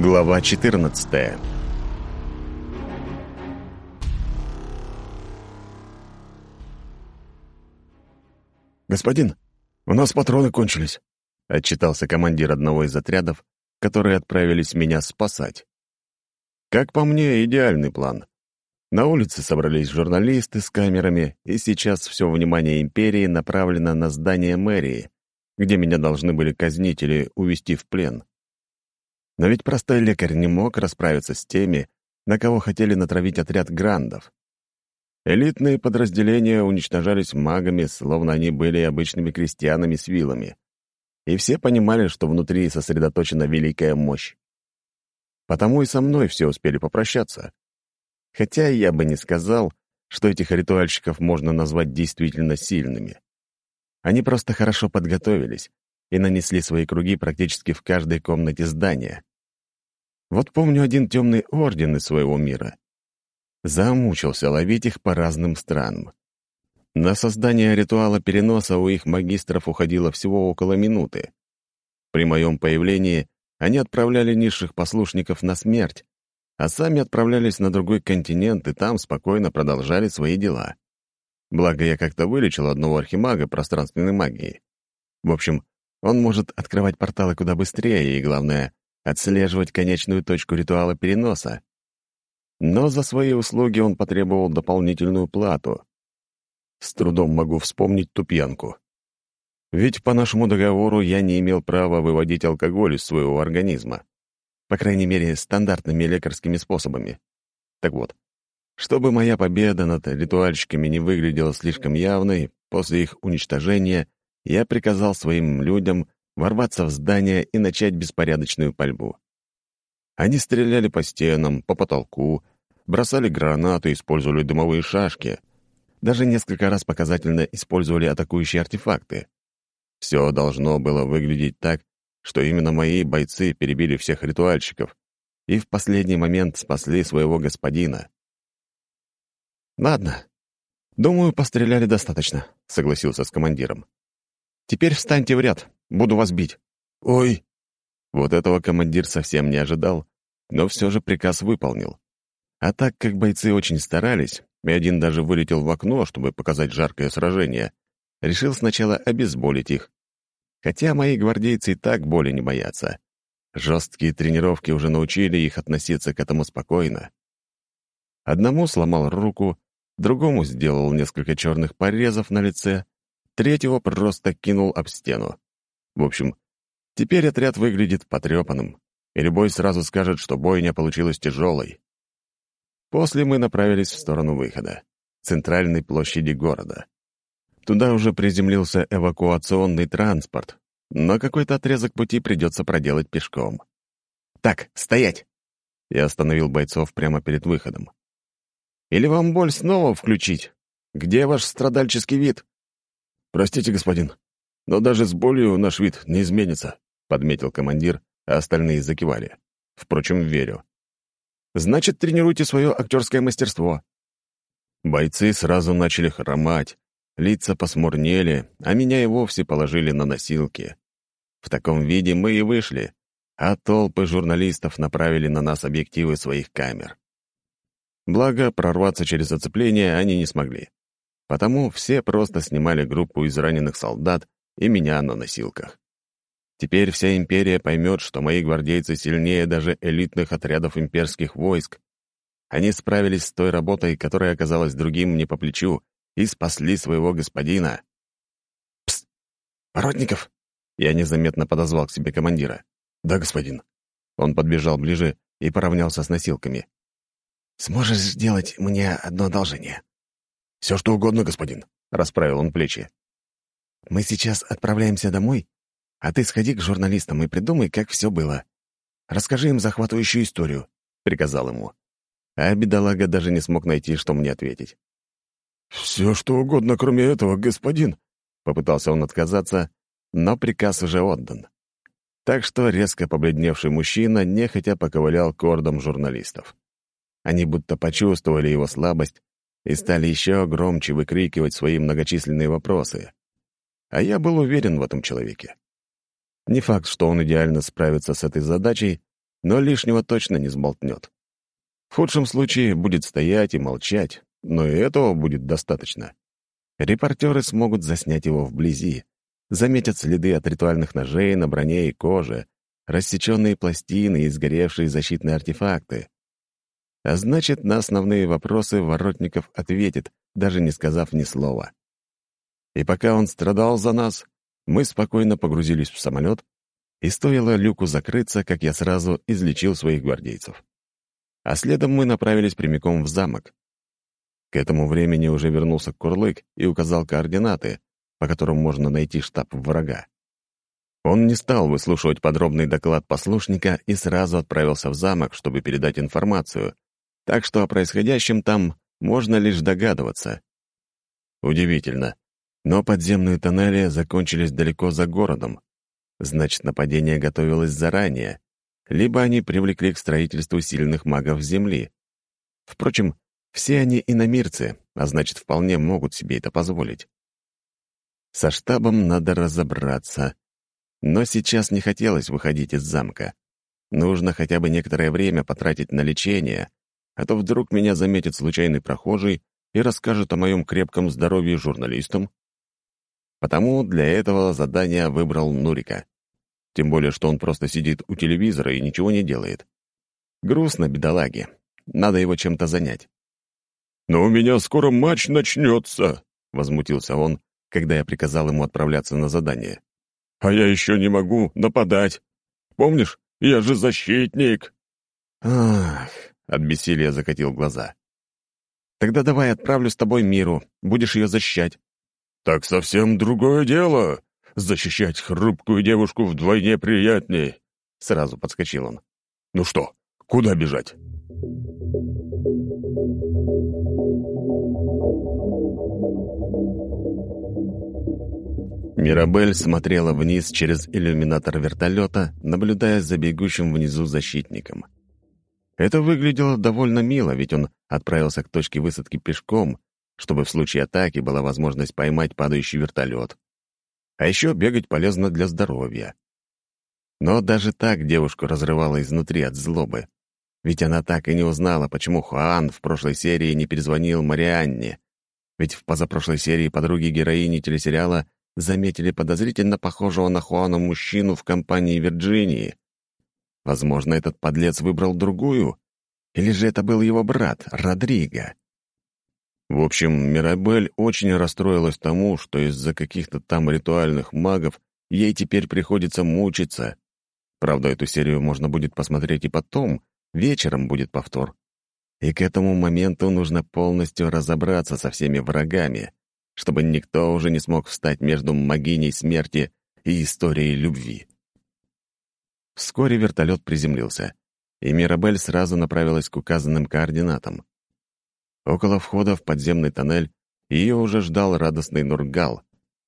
Глава 14 «Господин, у нас патроны кончились», — отчитался командир одного из отрядов, которые отправились меня спасать. Как по мне, идеальный план. На улице собрались журналисты с камерами, и сейчас все внимание империи направлено на здание мэрии, где меня должны были казнить или увезти в плен. Но ведь простой лекарь не мог расправиться с теми, на кого хотели натравить отряд грандов. Элитные подразделения уничтожались магами, словно они были обычными крестьянами с вилами. И все понимали, что внутри сосредоточена великая мощь. Потому и со мной все успели попрощаться. Хотя я бы не сказал, что этих ритуальщиков можно назвать действительно сильными. Они просто хорошо подготовились и нанесли свои круги практически в каждой комнате здания. Вот помню один темный орден из своего мира. Замучился ловить их по разным странам. На создание ритуала переноса у их магистров уходило всего около минуты. При моем появлении они отправляли низших послушников на смерть, а сами отправлялись на другой континент и там спокойно продолжали свои дела. Благо, я как-то вылечил одного архимага пространственной магией. В общем, он может открывать порталы куда быстрее и, главное, отслеживать конечную точку ритуала переноса. Но за свои услуги он потребовал дополнительную плату. С трудом могу вспомнить ту пьянку. Ведь по нашему договору я не имел права выводить алкоголь из своего организма. По крайней мере, стандартными лекарскими способами. Так вот, чтобы моя победа над ритуальщиками не выглядела слишком явной, после их уничтожения я приказал своим людям ворваться в здание и начать беспорядочную пальбу. Они стреляли по стенам, по потолку, бросали гранаты, использовали дымовые шашки. Даже несколько раз показательно использовали атакующие артефакты. Все должно было выглядеть так, что именно мои бойцы перебили всех ритуальщиков и в последний момент спасли своего господина. «Ладно. Думаю, постреляли достаточно», — согласился с командиром. «Теперь встаньте в ряд. Буду вас бить». «Ой!» Вот этого командир совсем не ожидал, но все же приказ выполнил. А так как бойцы очень старались, и один даже вылетел в окно, чтобы показать жаркое сражение, решил сначала обезболить их. Хотя мои гвардейцы и так боли не боятся. Жесткие тренировки уже научили их относиться к этому спокойно. Одному сломал руку, другому сделал несколько черных порезов на лице, третьего просто кинул об стену. В общем, теперь отряд выглядит потрепанным, и любой сразу скажет, что бойня получилась тяжелой. После мы направились в сторону выхода, центральной площади города. Туда уже приземлился эвакуационный транспорт, но какой-то отрезок пути придется проделать пешком. «Так, стоять!» Я остановил бойцов прямо перед выходом. «Или вам боль снова включить? Где ваш страдальческий вид?» «Простите, господин, но даже с болью наш вид не изменится», — подметил командир, а остальные закивали. Впрочем, верю. «Значит, тренируйте свое актерское мастерство». Бойцы сразу начали хромать, лица посмурнели, а меня и вовсе положили на носилки. В таком виде мы и вышли, а толпы журналистов направили на нас объективы своих камер. Благо, прорваться через оцепление они не смогли. Потому все просто снимали группу из раненых солдат и меня на носилках. Теперь вся империя поймет, что мои гвардейцы сильнее даже элитных отрядов имперских войск. Они справились с той работой, которая оказалась другим не по плечу, и спасли своего господина. «Псst! Породников!» Я незаметно подозвал к себе командира. «Да, господин». Он подбежал ближе и поравнялся с носилками. «Сможешь сделать мне одно одолжение?» «Все что угодно, господин», — расправил он плечи. «Мы сейчас отправляемся домой, а ты сходи к журналистам и придумай, как все было. Расскажи им захватывающую историю», — приказал ему. А бедолага даже не смог найти, что мне ответить. «Все что угодно, кроме этого, господин», — попытался он отказаться, но приказ уже отдан. Так что резко побледневший мужчина нехотя поковылял к ордам журналистов. Они будто почувствовали его слабость и стали еще громче выкрикивать свои многочисленные вопросы. А я был уверен в этом человеке. Не факт, что он идеально справится с этой задачей, но лишнего точно не сболтнет. В худшем случае будет стоять и молчать, но и этого будет достаточно. Репортеры смогут заснять его вблизи, заметят следы от ритуальных ножей на броне и коже, рассеченные пластины и сгоревшие защитные артефакты. А значит, на основные вопросы Воротников ответит, даже не сказав ни слова. И пока он страдал за нас, мы спокойно погрузились в самолет, и стоило люку закрыться, как я сразу излечил своих гвардейцев. А следом мы направились прямиком в замок. К этому времени уже вернулся Курлык и указал координаты, по которым можно найти штаб врага. Он не стал выслушивать подробный доклад послушника и сразу отправился в замок, чтобы передать информацию, так что о происходящем там можно лишь догадываться. Удивительно, но подземные тоннели закончились далеко за городом. Значит, нападение готовилось заранее, либо они привлекли к строительству сильных магов Земли. Впрочем, все они иномирцы, а значит, вполне могут себе это позволить. Со штабом надо разобраться. Но сейчас не хотелось выходить из замка. Нужно хотя бы некоторое время потратить на лечение, а то вдруг меня заметит случайный прохожий и расскажет о моем крепком здоровье журналистам. Потому для этого задания выбрал Нурика. Тем более, что он просто сидит у телевизора и ничего не делает. Грустно, бедолаге. Надо его чем-то занять. «Но у меня скоро матч начнется», — возмутился он, когда я приказал ему отправляться на задание. «А я еще не могу нападать. Помнишь, я же защитник». «Ах», — от бессилия закатил глаза. «Тогда давай отправлю с тобой Миру, будешь ее защищать». «Так совсем другое дело. Защищать хрупкую девушку вдвойне приятнее», — сразу подскочил он. «Ну что, куда бежать?» Мирабель смотрела вниз через иллюминатор вертолета, наблюдая за бегущим внизу защитником. Это выглядело довольно мило, ведь он отправился к точке высадки пешком, чтобы в случае атаки была возможность поймать падающий вертолет. А еще бегать полезно для здоровья. Но даже так девушку разрывало изнутри от злобы. Ведь она так и не узнала, почему Хуан в прошлой серии не перезвонил Марианне. Ведь в позапрошлой серии подруги героини телесериала заметили подозрительно похожего на Хуана мужчину в компании Вирджинии. Возможно, этот подлец выбрал другую? Или же это был его брат, Родриго? В общем, Мирабель очень расстроилась тому, что из-за каких-то там ритуальных магов ей теперь приходится мучиться. Правда, эту серию можно будет посмотреть и потом, вечером будет повтор. И к этому моменту нужно полностью разобраться со всеми врагами чтобы никто уже не смог встать между могиней смерти и историей любви. Вскоре вертолет приземлился, и Мирабель сразу направилась к указанным координатам. Около входа в подземный тоннель ее уже ждал радостный Нургал,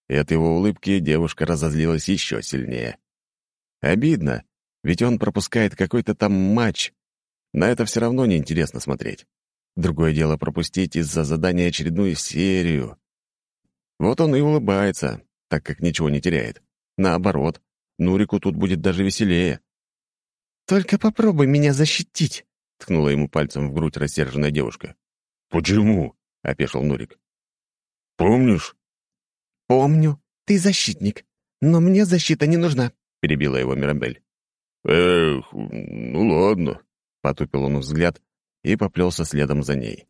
и от его улыбки девушка разозлилась еще сильнее. Обидно, ведь он пропускает какой-то там матч. На это все равно неинтересно смотреть. Другое дело пропустить из-за задания очередную серию. Вот он и улыбается, так как ничего не теряет. Наоборот, Нурику тут будет даже веселее. «Только попробуй меня защитить», — ткнула ему пальцем в грудь рассерженная девушка. «Почему?» — опешил Нурик. «Помнишь?» «Помню. Ты защитник. Но мне защита не нужна», — перебила его Мирабель. «Эх, ну ладно», — потупил он взгляд и поплелся следом за ней.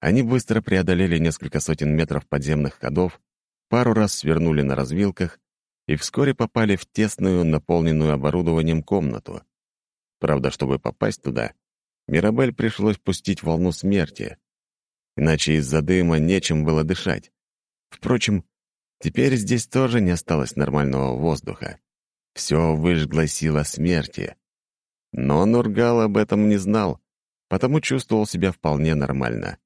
Они быстро преодолели несколько сотен метров подземных ходов, пару раз свернули на развилках и вскоре попали в тесную, наполненную оборудованием комнату. Правда, чтобы попасть туда, Мирабель пришлось пустить волну смерти. Иначе из-за дыма нечем было дышать. Впрочем, теперь здесь тоже не осталось нормального воздуха. Все выжгла сила смерти. Но Нургал об этом не знал, потому чувствовал себя вполне нормально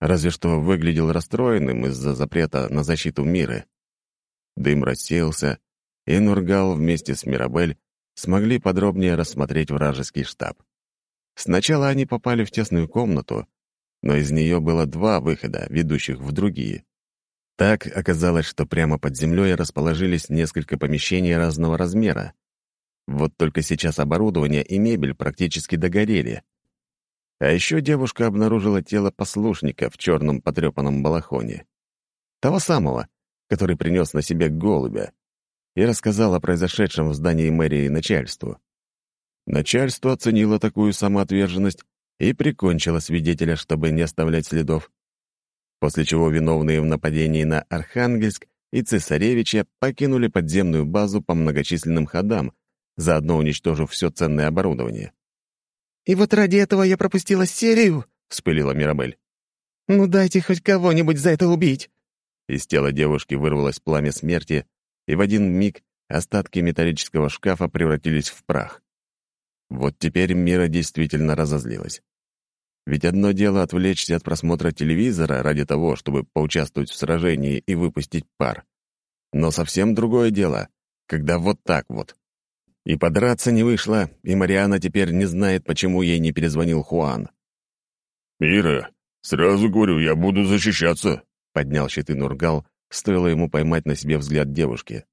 разве что выглядел расстроенным из-за запрета на защиту мира. Дым рассеялся, и Нургал вместе с Мирабель смогли подробнее рассмотреть вражеский штаб. Сначала они попали в тесную комнату, но из нее было два выхода, ведущих в другие. Так оказалось, что прямо под землей расположились несколько помещений разного размера. Вот только сейчас оборудование и мебель практически догорели. А еще девушка обнаружила тело послушника в черном потрепанном балахоне. Того самого, который принес на себе голубя, и рассказал о произошедшем в здании мэрии начальству. Начальство оценило такую самоотверженность и прикончило свидетеля, чтобы не оставлять следов. После чего виновные в нападении на Архангельск и Цесаревича покинули подземную базу по многочисленным ходам, заодно уничтожив все ценное оборудование. «И вот ради этого я пропустила серию?» — вспылила Мирабель. «Ну дайте хоть кого-нибудь за это убить!» Из тела девушки вырвалось пламя смерти, и в один миг остатки металлического шкафа превратились в прах. Вот теперь Мира действительно разозлилась. Ведь одно дело отвлечься от просмотра телевизора ради того, чтобы поучаствовать в сражении и выпустить пар. Но совсем другое дело, когда вот так вот. И подраться не вышло, и Мариана теперь не знает, почему ей не перезвонил Хуан. «Мира, сразу говорю, я буду защищаться», — поднял щиты Нургал, стоило ему поймать на себе взгляд девушки.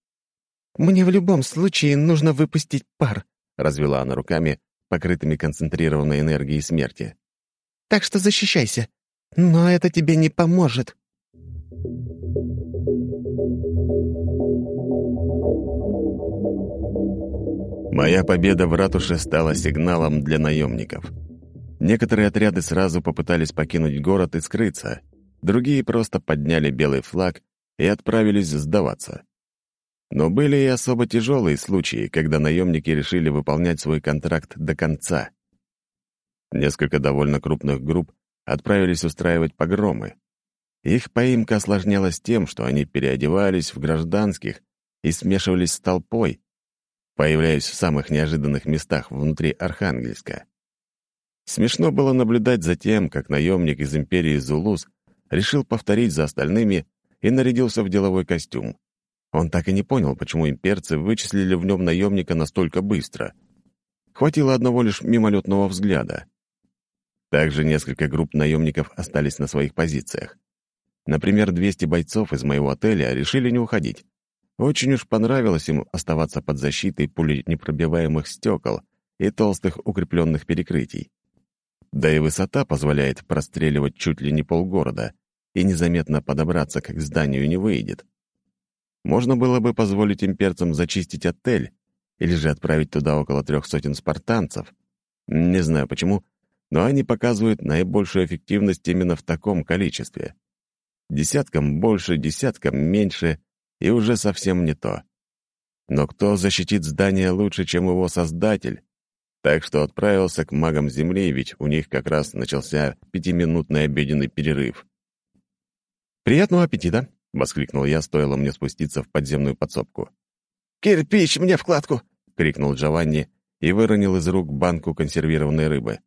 «Мне в любом случае нужно выпустить пар», — развела она руками, покрытыми концентрированной энергией смерти. «Так что защищайся. Но это тебе не поможет». Моя победа в ратуше стала сигналом для наемников. Некоторые отряды сразу попытались покинуть город и скрыться, другие просто подняли белый флаг и отправились сдаваться. Но были и особо тяжелые случаи, когда наемники решили выполнять свой контракт до конца. Несколько довольно крупных групп отправились устраивать погромы. Их поимка осложнялась тем, что они переодевались в гражданских и смешивались с толпой, появляясь в самых неожиданных местах внутри Архангельска. Смешно было наблюдать за тем, как наемник из империи Зулус решил повторить за остальными и нарядился в деловой костюм. Он так и не понял, почему имперцы вычислили в нем наемника настолько быстро. Хватило одного лишь мимолетного взгляда. Также несколько групп наемников остались на своих позициях. Например, 200 бойцов из моего отеля решили не уходить. Очень уж понравилось им оставаться под защитой пуленепробиваемых стекол и толстых укрепленных перекрытий. Да и высота позволяет простреливать чуть ли не полгорода, и незаметно подобраться к зданию не выйдет. Можно было бы позволить имперцам зачистить отель или же отправить туда около трех сотен спартанцев. Не знаю почему, но они показывают наибольшую эффективность именно в таком количестве. Десяткам больше, десяткам меньше, и уже совсем не то. Но кто защитит здание лучше, чем его создатель? Так что отправился к магам Земли, ведь у них как раз начался пятиминутный обеденный перерыв. «Приятного аппетита!» — воскликнул я, стоило мне спуститься в подземную подсобку. «Кирпич мне вкладку!» — крикнул Джованни и выронил из рук банку консервированной рыбы.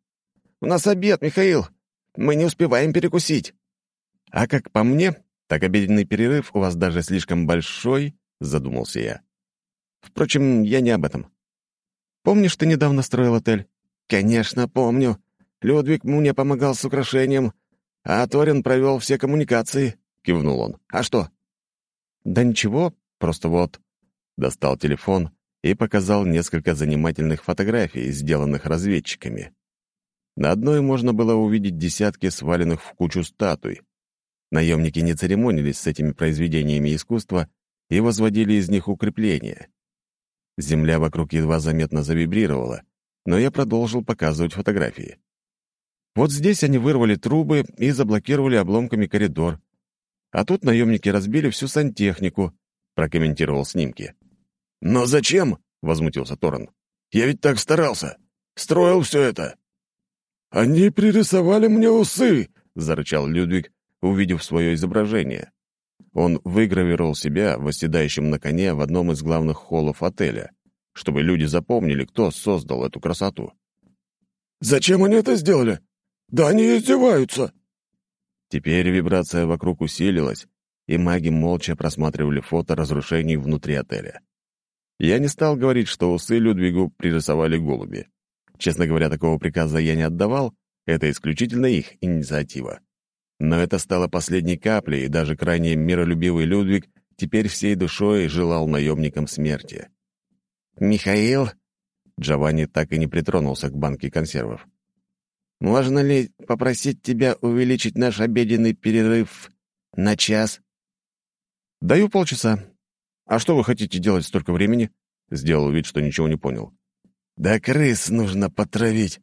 «У нас обед, Михаил! Мы не успеваем перекусить!» «А как по мне, так обеденный перерыв у вас даже слишком большой», — задумался я. «Впрочем, я не об этом. Помнишь, ты недавно строил отель?» «Конечно, помню. Людвиг мне помогал с украшением, а Торин провел все коммуникации», — кивнул он. «А что?» «Да ничего, просто вот...» Достал телефон и показал несколько занимательных фотографий, сделанных разведчиками. На одной можно было увидеть десятки сваленных в кучу статуй. Наемники не церемонились с этими произведениями искусства и возводили из них укрепления. Земля вокруг едва заметно завибрировала, но я продолжил показывать фотографии. Вот здесь они вырвали трубы и заблокировали обломками коридор. А тут наемники разбили всю сантехнику, прокомментировал снимки. «Но зачем?» — возмутился Торрен. «Я ведь так старался. Строил все это». «Они пририсовали мне усы!» — зарычал Людвиг, увидев свое изображение. Он выгравировал себя, восседающим на коне в одном из главных холлов отеля, чтобы люди запомнили, кто создал эту красоту. «Зачем они это сделали? Да они издеваются!» Теперь вибрация вокруг усилилась, и маги молча просматривали фото разрушений внутри отеля. Я не стал говорить, что усы Людвигу пририсовали голуби. Честно говоря, такого приказа я не отдавал, это исключительно их инициатива. Но это стало последней каплей, и даже крайне миролюбивый Людвиг теперь всей душой желал наемникам смерти. «Михаил, Джованни так и не притронулся к банке консервов. «Можно ли попросить тебя увеличить наш обеденный перерыв на час?» «Даю полчаса. А что вы хотите делать столько времени?» Сделал вид, что ничего не понял. «Да крыс нужно потравить!»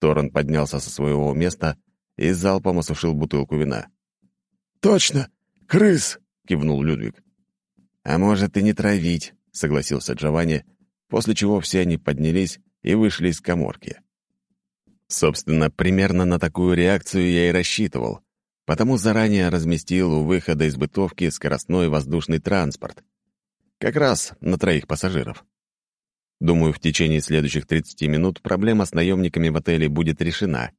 Торрен поднялся со своего места и залпом осушил бутылку вина. «Точно! Крыс!» — кивнул Людвиг. «А может, и не травить», — согласился Джованни, после чего все они поднялись и вышли из коморки. Собственно, примерно на такую реакцию я и рассчитывал, потому заранее разместил у выхода из бытовки скоростной воздушный транспорт. Как раз на троих пассажиров. Думаю, в течение следующих 30 минут проблема с наемниками в отеле будет решена.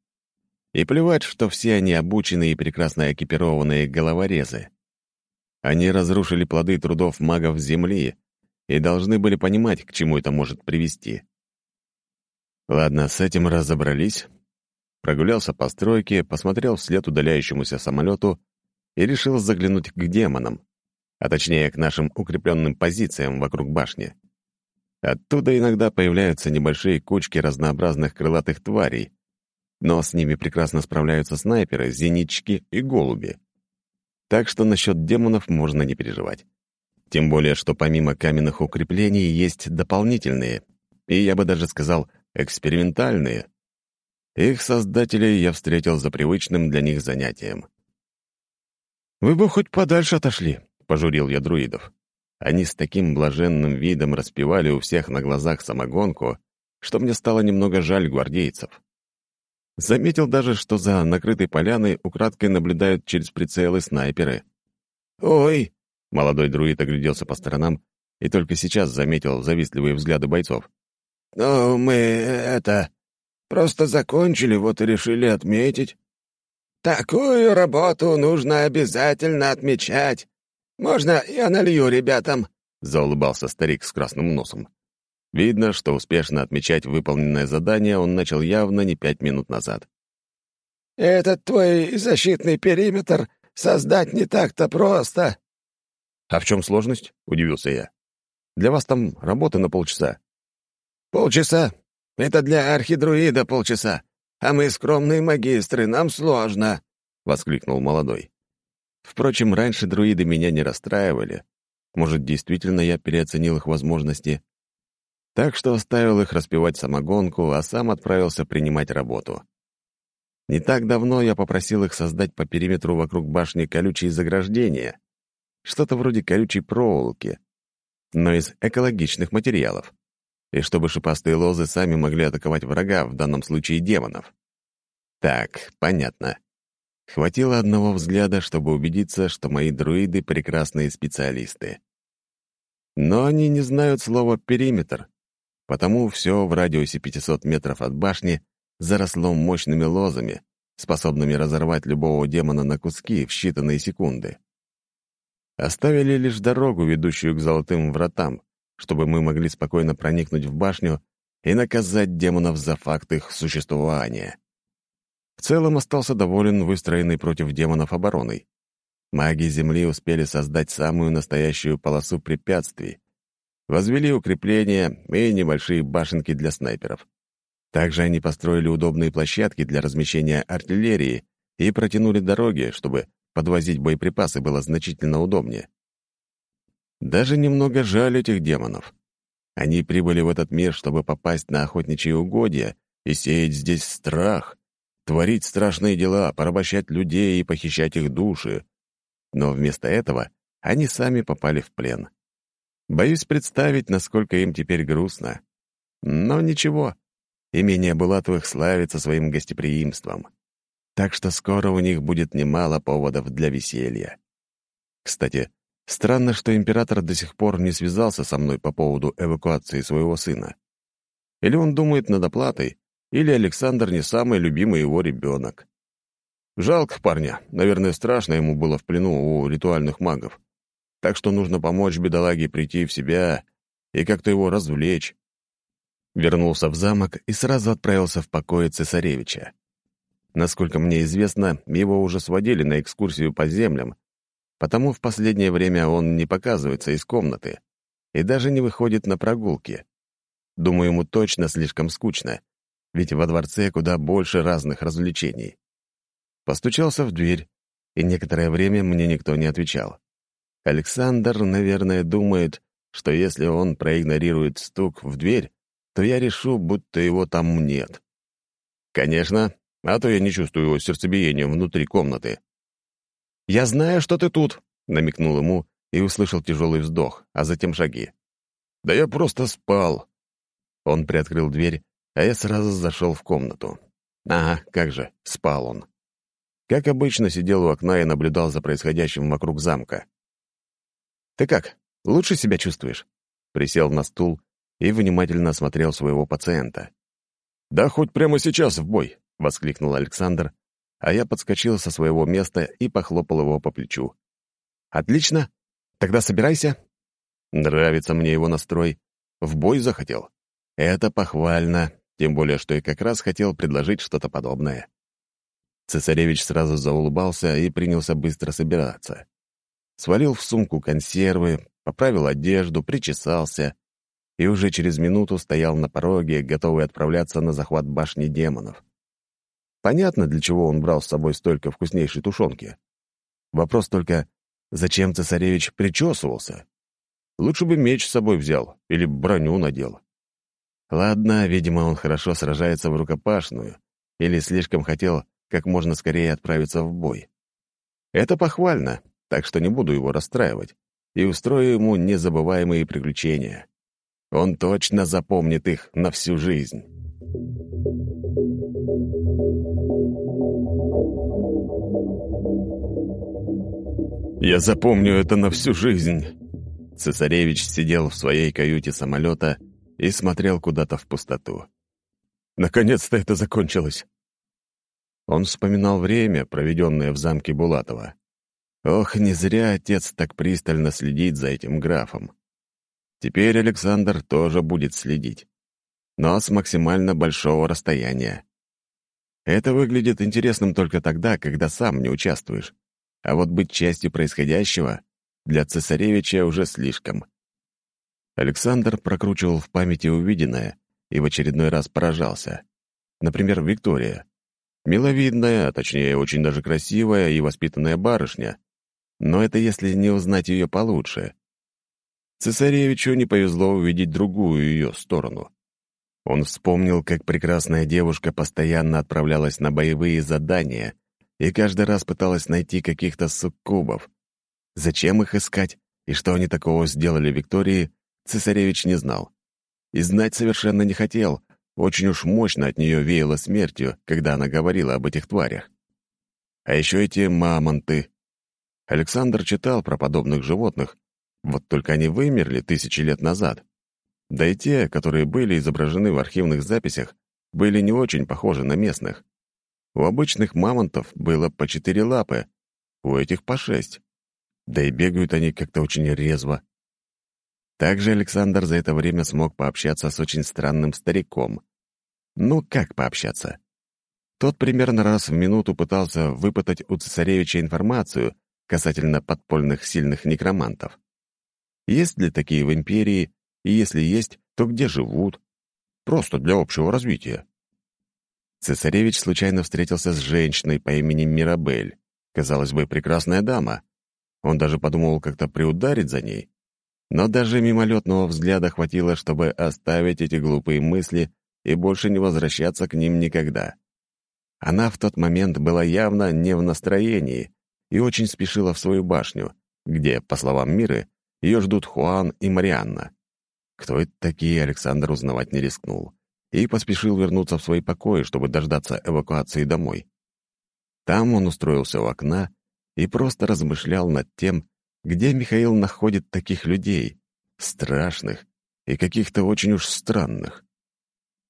И плевать, что все они обученные и прекрасно экипированные головорезы. Они разрушили плоды трудов магов Земли и должны были понимать, к чему это может привести. Ладно, с этим разобрались. Прогулялся по стройке, посмотрел вслед удаляющемуся самолету и решил заглянуть к демонам, а точнее к нашим укрепленным позициям вокруг башни. Оттуда иногда появляются небольшие кучки разнообразных крылатых тварей, но с ними прекрасно справляются снайперы, зенитчики и голуби. Так что насчет демонов можно не переживать. Тем более, что помимо каменных укреплений есть дополнительные, и я бы даже сказал, экспериментальные. Их создателей я встретил за привычным для них занятием. «Вы бы хоть подальше отошли», — пожурил я друидов. Они с таким блаженным видом распевали у всех на глазах самогонку, что мне стало немного жаль гвардейцев. Заметил даже, что за накрытой поляной украдкой наблюдают через прицелы снайперы. «Ой!» — молодой друид огляделся по сторонам и только сейчас заметил завистливые взгляды бойцов. «Ну, мы это... просто закончили, вот и решили отметить. Такую работу нужно обязательно отмечать. Можно я налью ребятам?» — заулыбался старик с красным носом. Видно, что успешно отмечать выполненное задание он начал явно не пять минут назад. «Этот твой защитный периметр создать не так-то просто». «А в чем сложность?» — удивился я. «Для вас там работа на полчаса. «Полчаса? Это для архидруида полчаса. А мы скромные магистры, нам сложно», — воскликнул молодой. Впрочем, раньше друиды меня не расстраивали. Может, действительно я переоценил их возможности. Так что оставил их распивать самогонку, а сам отправился принимать работу. Не так давно я попросил их создать по периметру вокруг башни колючие заграждения. Что-то вроде колючей проволоки, но из экологичных материалов и чтобы шипастые лозы сами могли атаковать врага, в данном случае демонов. Так, понятно. Хватило одного взгляда, чтобы убедиться, что мои друиды — прекрасные специалисты. Но они не знают слова «периметр», потому все в радиусе 500 метров от башни заросло мощными лозами, способными разорвать любого демона на куски в считанные секунды. Оставили лишь дорогу, ведущую к золотым вратам, чтобы мы могли спокойно проникнуть в башню и наказать демонов за факт их существования. В целом остался доволен выстроенной против демонов обороной. Маги Земли успели создать самую настоящую полосу препятствий, возвели укрепления и небольшие башенки для снайперов. Также они построили удобные площадки для размещения артиллерии и протянули дороги, чтобы подвозить боеприпасы было значительно удобнее. Даже немного жаль этих демонов. Они прибыли в этот мир, чтобы попасть на охотничьи угодья и сеять здесь страх, творить страшные дела, порабощать людей и похищать их души. Но вместо этого они сами попали в плен. Боюсь представить, насколько им теперь грустно. Но ничего, имение Булатовых славится своим гостеприимством. Так что скоро у них будет немало поводов для веселья. Кстати, Странно, что император до сих пор не связался со мной по поводу эвакуации своего сына. Или он думает над оплатой, или Александр не самый любимый его ребенок. Жалко парня, наверное, страшно ему было в плену у ритуальных магов. Так что нужно помочь бедолаге прийти в себя и как-то его развлечь. Вернулся в замок и сразу отправился в покои цесаревича. Насколько мне известно, его уже сводили на экскурсию по землям, Потому в последнее время он не показывается из комнаты и даже не выходит на прогулки. Думаю, ему точно слишком скучно, ведь во дворце куда больше разных развлечений. Постучался в дверь, и некоторое время мне никто не отвечал. Александр, наверное, думает, что если он проигнорирует стук в дверь, то я решу, будто его там нет. Конечно, а то я не чувствую его сердцебиения внутри комнаты. «Я знаю, что ты тут», — намекнул ему и услышал тяжелый вздох, а затем шаги. «Да я просто спал». Он приоткрыл дверь, а я сразу зашел в комнату. Ага, как же, спал он. Как обычно, сидел у окна и наблюдал за происходящим вокруг замка. «Ты как, лучше себя чувствуешь?» Присел на стул и внимательно осмотрел своего пациента. «Да хоть прямо сейчас в бой!» — воскликнул Александр, а я подскочил со своего места и похлопал его по плечу. «Отлично! Тогда собирайся!» Нравится мне его настрой. В бой захотел. Это похвально, тем более, что я как раз хотел предложить что-то подобное. Цесаревич сразу заулыбался и принялся быстро собираться. Свалил в сумку консервы, поправил одежду, причесался и уже через минуту стоял на пороге, готовый отправляться на захват башни демонов. Понятно, для чего он брал с собой столько вкуснейшей тушенки. Вопрос только, зачем цесаревич причесывался? Лучше бы меч с собой взял или броню надел. Ладно, видимо, он хорошо сражается в рукопашную или слишком хотел как можно скорее отправиться в бой. Это похвально, так что не буду его расстраивать и устрою ему незабываемые приключения. Он точно запомнит их на всю жизнь. Я запомню это на всю жизнь. Цесаревич сидел в своей каюте самолета и смотрел куда-то в пустоту. Наконец-то это закончилось. Он вспоминал время, проведенное в замке Булатова. Ох, не зря отец так пристально следит за этим графом. Теперь Александр тоже будет следить, но с максимально большого расстояния. Это выглядит интересным только тогда, когда сам не участвуешь. А вот быть частью происходящего для цесаревича уже слишком. Александр прокручивал в памяти увиденное и в очередной раз поражался. Например, Виктория. Миловидная, а точнее, очень даже красивая и воспитанная барышня. Но это если не узнать ее получше. Цесаревичу не повезло увидеть другую ее сторону. Он вспомнил, как прекрасная девушка постоянно отправлялась на боевые задания и каждый раз пыталась найти каких-то суккубов. Зачем их искать и что они такого сделали Виктории, цесаревич не знал. И знать совершенно не хотел, очень уж мощно от нее веяло смертью, когда она говорила об этих тварях. А еще эти мамонты. Александр читал про подобных животных, вот только они вымерли тысячи лет назад. Да и те, которые были изображены в архивных записях, были не очень похожи на местных. У обычных мамонтов было по четыре лапы, у этих по шесть. Да и бегают они как-то очень резво. Также Александр за это время смог пообщаться с очень странным стариком. Ну, как пообщаться? Тот примерно раз в минуту пытался выпытать у цесаревича информацию касательно подпольных сильных некромантов. Есть ли такие в империи, и если есть, то где живут? Просто для общего развития. Цесаревич случайно встретился с женщиной по имени Мирабель. Казалось бы, прекрасная дама. Он даже подумал как-то приударить за ней. Но даже мимолетного взгляда хватило, чтобы оставить эти глупые мысли и больше не возвращаться к ним никогда. Она в тот момент была явно не в настроении и очень спешила в свою башню, где, по словам Миры, ее ждут Хуан и Марианна. Кто это такие, Александр узнавать не рискнул и поспешил вернуться в свои покои, чтобы дождаться эвакуации домой. Там он устроился у окна и просто размышлял над тем, где Михаил находит таких людей, страшных и каких-то очень уж странных.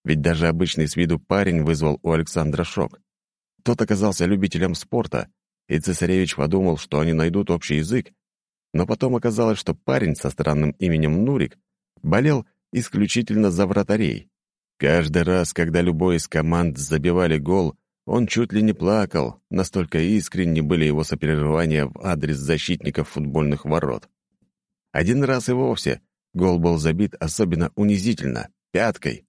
Ведь даже обычный с виду парень вызвал у Александра шок. Тот оказался любителем спорта, и цесаревич подумал, что они найдут общий язык но потом оказалось, что парень со странным именем Нурик болел исключительно за вратарей. Каждый раз, когда любой из команд забивали гол, он чуть ли не плакал, настолько искренни были его сопереживания в адрес защитников футбольных ворот. Один раз и вовсе гол был забит особенно унизительно, пяткой.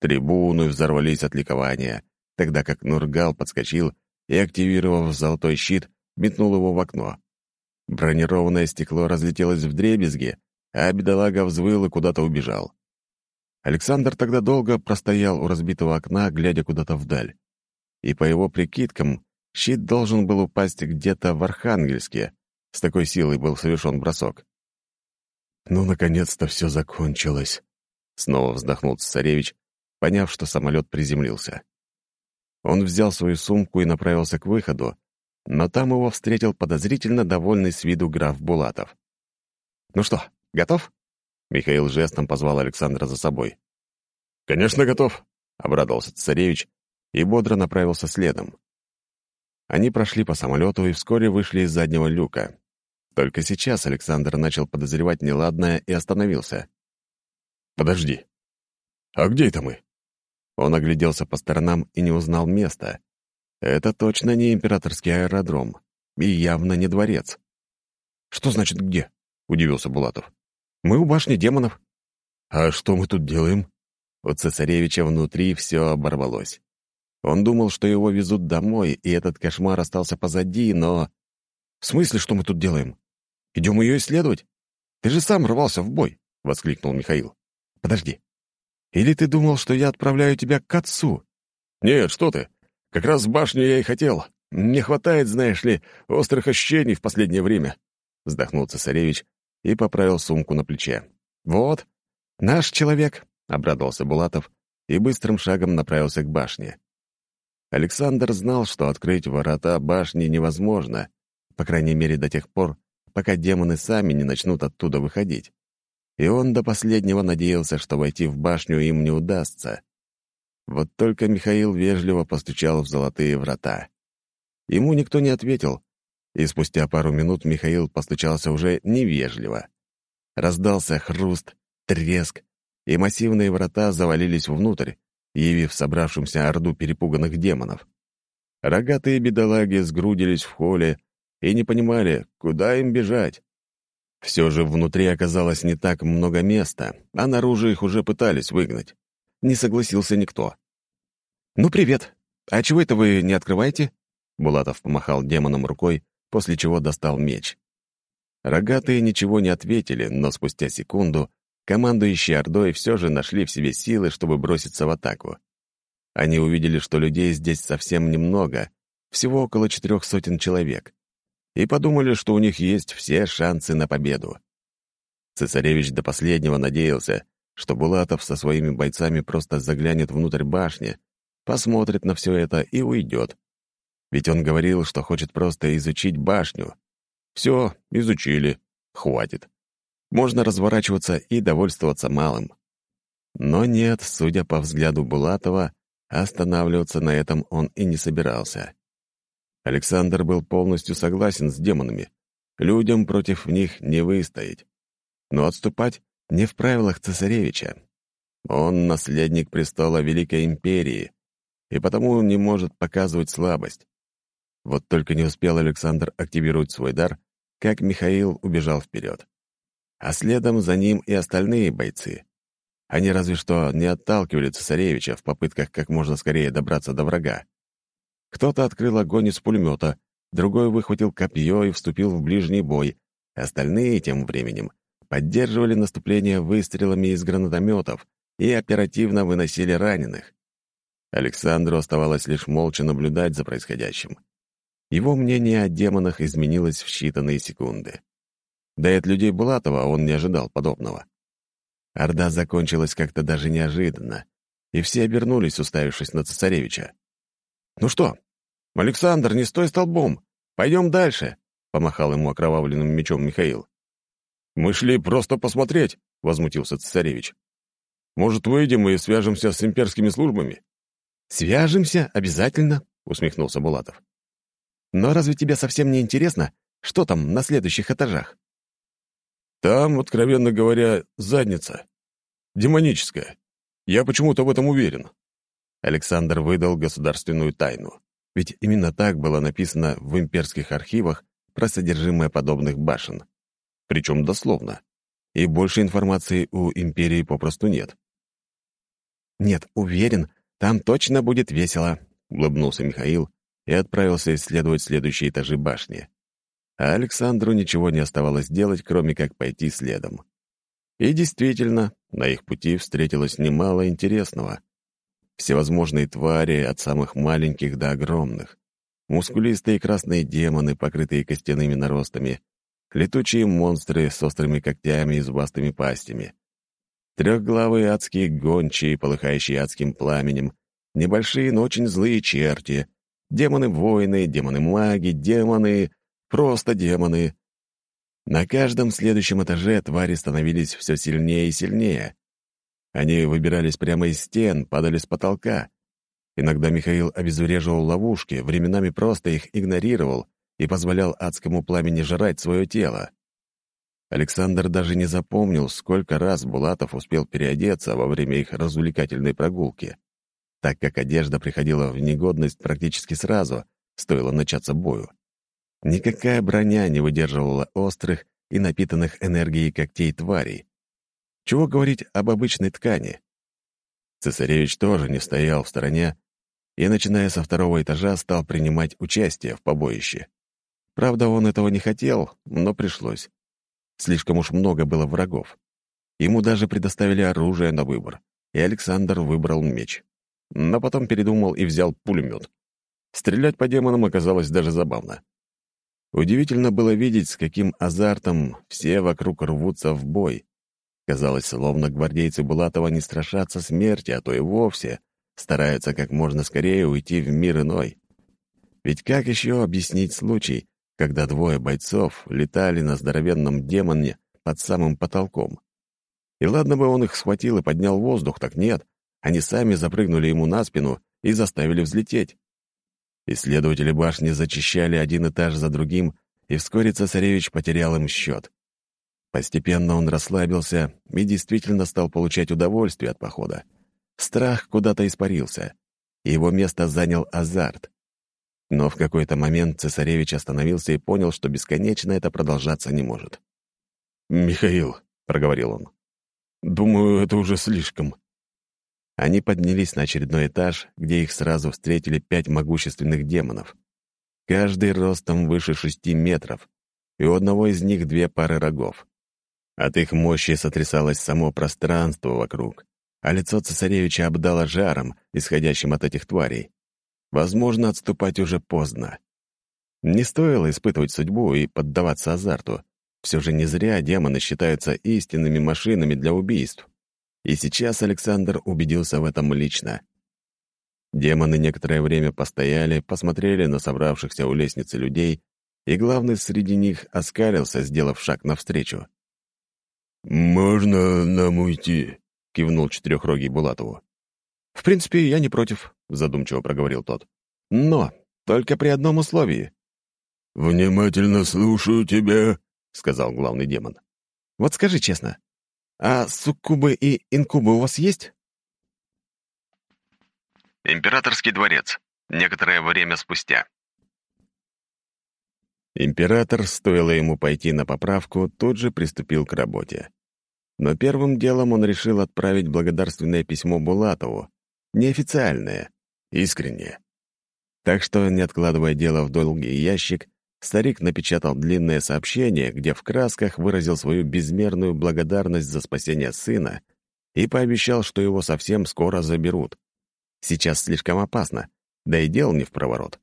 Трибуны взорвались от ликования, тогда как Нургал подскочил и, активировав золотой щит, метнул его в окно. Бронированное стекло разлетелось в дребезги, а бедолага взвыл и куда-то убежал. Александр тогда долго простоял у разбитого окна, глядя куда-то вдаль. И по его прикидкам, щит должен был упасть где-то в Архангельске. С такой силой был совершен бросок. «Ну, наконец-то все закончилось», — снова вздохнул цесаревич, поняв, что самолет приземлился. Он взял свою сумку и направился к выходу, но там его встретил подозрительно довольный с виду граф Булатов. «Ну что, готов?» Михаил жестом позвал Александра за собой. «Конечно, готов», — обрадовался царевич и бодро направился следом. Они прошли по самолету и вскоре вышли из заднего люка. Только сейчас Александр начал подозревать неладное и остановился. «Подожди. А где это мы?» Он огляделся по сторонам и не узнал места. Это точно не императорский аэродром. И явно не дворец. «Что значит где?» — удивился Булатов. «Мы у башни демонов». «А что мы тут делаем?» У цесаревича внутри все оборвалось. Он думал, что его везут домой, и этот кошмар остался позади, но... «В смысле, что мы тут делаем? Идем ее исследовать? Ты же сам рвался в бой!» — воскликнул Михаил. «Подожди. Или ты думал, что я отправляю тебя к отцу?» «Нет, что ты. Как раз в башню я и хотел. Не хватает, знаешь ли, острых ощущений в последнее время», — вздохнул цесаревич и поправил сумку на плече. «Вот, наш человек», — обрадовался Булатов и быстрым шагом направился к башне. Александр знал, что открыть ворота башни невозможно, по крайней мере до тех пор, пока демоны сами не начнут оттуда выходить и он до последнего надеялся, что войти в башню им не удастся. Вот только Михаил вежливо постучал в золотые врата. Ему никто не ответил, и спустя пару минут Михаил постучался уже невежливо. Раздался хруст, треск, и массивные врата завалились внутрь, явив собравшимся орду перепуганных демонов. Рогатые бедолаги сгрудились в холле и не понимали, куда им бежать. Все же внутри оказалось не так много места, а наружу их уже пытались выгнать. Не согласился никто. «Ну, привет. А чего это вы не открываете?» Булатов помахал демоном рукой, после чего достал меч. Рогатые ничего не ответили, но спустя секунду командующие Ордой все же нашли в себе силы, чтобы броситься в атаку. Они увидели, что людей здесь совсем немного, всего около четырех сотен человек и подумали, что у них есть все шансы на победу. Цесаревич до последнего надеялся, что Булатов со своими бойцами просто заглянет внутрь башни, посмотрит на все это и уйдет. Ведь он говорил, что хочет просто изучить башню. Все, изучили, хватит. Можно разворачиваться и довольствоваться малым. Но нет, судя по взгляду Булатова, останавливаться на этом он и не собирался. Александр был полностью согласен с демонами. Людям против них не выстоять. Но отступать не в правилах цесаревича. Он наследник престола Великой Империи, и потому не может показывать слабость. Вот только не успел Александр активировать свой дар, как Михаил убежал вперед. А следом за ним и остальные бойцы. Они разве что не отталкивали цесаревича в попытках как можно скорее добраться до врага. Кто-то открыл огонь из пулемета, другой выхватил копье и вступил в ближний бой. Остальные тем временем поддерживали наступление выстрелами из гранатометов и оперативно выносили раненых. Александру оставалось лишь молча наблюдать за происходящим. Его мнение о демонах изменилось в считанные секунды. Да и от людей Булатова он не ожидал подобного. Орда закончилась как-то даже неожиданно, и все обернулись, уставившись на цесаревича. «Ну что, «Александр, не стой столбом! Пойдем дальше!» — помахал ему окровавленным мечом Михаил. «Мы шли просто посмотреть», — возмутился цесаревич. «Может, выйдем и свяжемся с имперскими службами?» «Свяжемся? Обязательно», — усмехнулся Булатов. «Но разве тебе совсем не интересно, что там на следующих этажах?» «Там, откровенно говоря, задница. Демоническая. Я почему-то в этом уверен». Александр выдал государственную тайну. Ведь именно так было написано в имперских архивах про содержимое подобных башен. Причем дословно. И больше информации у империи попросту нет. Нет, уверен, там точно будет весело», — улыбнулся Михаил и отправился исследовать следующие этажи башни. А Александру ничего не оставалось делать, кроме как пойти следом. И действительно, на их пути встретилось немало интересного. Всевозможные твари, от самых маленьких до огромных. Мускулистые красные демоны, покрытые костяными наростами. Летучие монстры с острыми когтями и зубастыми пастями. Трехглавые адские гончие, полыхающие адским пламенем. Небольшие, но очень злые черти. Демоны-воины, демоны-маги, демоны... Просто демоны. На каждом следующем этаже твари становились все сильнее и сильнее. Они выбирались прямо из стен, падали с потолка. Иногда Михаил обезвреживал ловушки, временами просто их игнорировал и позволял адскому пламени жрать свое тело. Александр даже не запомнил, сколько раз Булатов успел переодеться во время их развлекательной прогулки, так как одежда приходила в негодность практически сразу, стоило начаться бою. Никакая броня не выдерживала острых и напитанных энергией когтей тварей. Чего говорить об обычной ткани? Цесаревич тоже не стоял в стороне и, начиная со второго этажа, стал принимать участие в побоище. Правда, он этого не хотел, но пришлось. Слишком уж много было врагов. Ему даже предоставили оружие на выбор, и Александр выбрал меч. Но потом передумал и взял пулемет. Стрелять по демонам оказалось даже забавно. Удивительно было видеть, с каким азартом все вокруг рвутся в бой. Казалось, словно гвардейцы Булатова не страшатся смерти, а то и вовсе стараются как можно скорее уйти в мир иной. Ведь как еще объяснить случай, когда двое бойцов летали на здоровенном демоне под самым потолком? И ладно бы он их схватил и поднял воздух, так нет, они сами запрыгнули ему на спину и заставили взлететь. Исследователи башни зачищали один этаж за другим, и вскоре цесаревич потерял им счет. Постепенно он расслабился и действительно стал получать удовольствие от похода. Страх куда-то испарился, и его место занял азарт. Но в какой-то момент цесаревич остановился и понял, что бесконечно это продолжаться не может. «Михаил», — проговорил он, — «думаю, это уже слишком. Они поднялись на очередной этаж, где их сразу встретили пять могущественных демонов. Каждый ростом выше шести метров, и у одного из них две пары рогов. От их мощи сотрясалось само пространство вокруг, а лицо цесаревича обдало жаром, исходящим от этих тварей. Возможно, отступать уже поздно. Не стоило испытывать судьбу и поддаваться азарту. Все же не зря демоны считаются истинными машинами для убийств. И сейчас Александр убедился в этом лично. Демоны некоторое время постояли, посмотрели на собравшихся у лестницы людей, и главный среди них оскалился, сделав шаг навстречу. «Можно нам уйти?» — кивнул четырехрогий Булатову. «В принципе, я не против», — задумчиво проговорил тот. «Но только при одном условии». «Внимательно слушаю тебя», — сказал главный демон. «Вот скажи честно, а суккубы и инкубы у вас есть? Императорский дворец. Некоторое время спустя. Император, стоило ему пойти на поправку, тут же приступил к работе. Но первым делом он решил отправить благодарственное письмо Булатову. Неофициальное, искреннее. Так что, не откладывая дело в долгий ящик, Старик напечатал длинное сообщение, где в красках выразил свою безмерную благодарность за спасение сына и пообещал, что его совсем скоро заберут. Сейчас слишком опасно, да и дел не в проворот.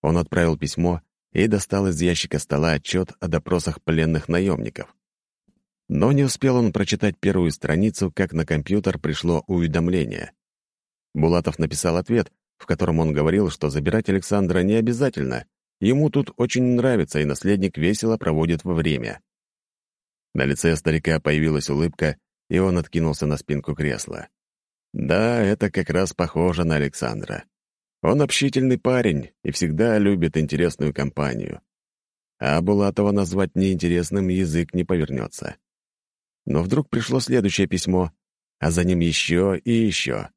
Он отправил письмо и достал из ящика стола отчет о допросах пленных наемников. Но не успел он прочитать первую страницу, как на компьютер пришло уведомление. Булатов написал ответ, в котором он говорил, что забирать Александра не обязательно — Ему тут очень нравится, и наследник весело проводит во время. На лице старика появилась улыбка, и он откинулся на спинку кресла. Да, это как раз похоже на Александра. Он общительный парень и всегда любит интересную компанию. А Булатова назвать неинтересным язык не повернется. Но вдруг пришло следующее письмо, а за ним еще и еще.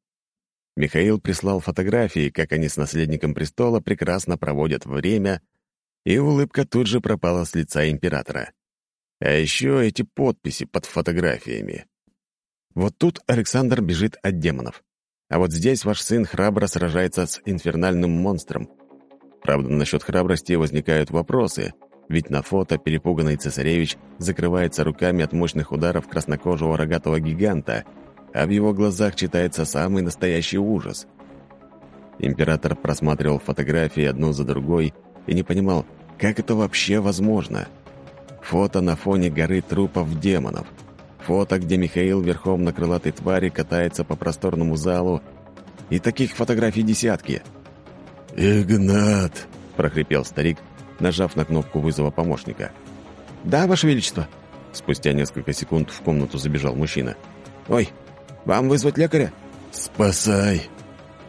Михаил прислал фотографии, как они с наследником престола прекрасно проводят время, и улыбка тут же пропала с лица императора. А еще эти подписи под фотографиями. Вот тут Александр бежит от демонов. А вот здесь ваш сын храбро сражается с инфернальным монстром. Правда, насчет храбрости возникают вопросы, ведь на фото перепуганный цесаревич закрывается руками от мощных ударов краснокожего рогатого гиганта, а в его глазах читается самый настоящий ужас. Император просматривал фотографии одну за другой и не понимал, как это вообще возможно. Фото на фоне горы трупов демонов. Фото, где Михаил верхом на крылатой твари катается по просторному залу. И таких фотографий десятки. «Игнат!» — прохрипел старик, нажав на кнопку вызова помощника. «Да, Ваше Величество!» Спустя несколько секунд в комнату забежал мужчина. «Ой, вам вызвать лекаря?» «Спасай!»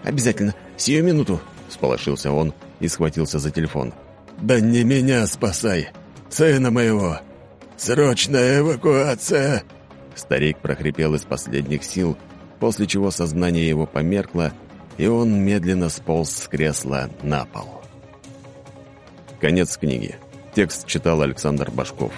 «Обязательно! Сию минуту!» — сполошился он и схватился за телефон. «Да не меня спасай! Сына моего! Срочная эвакуация!» Старик прохрипел из последних сил, после чего сознание его померкло, и он медленно сполз с кресла на пол. Конец книги. Текст читал Александр Башков.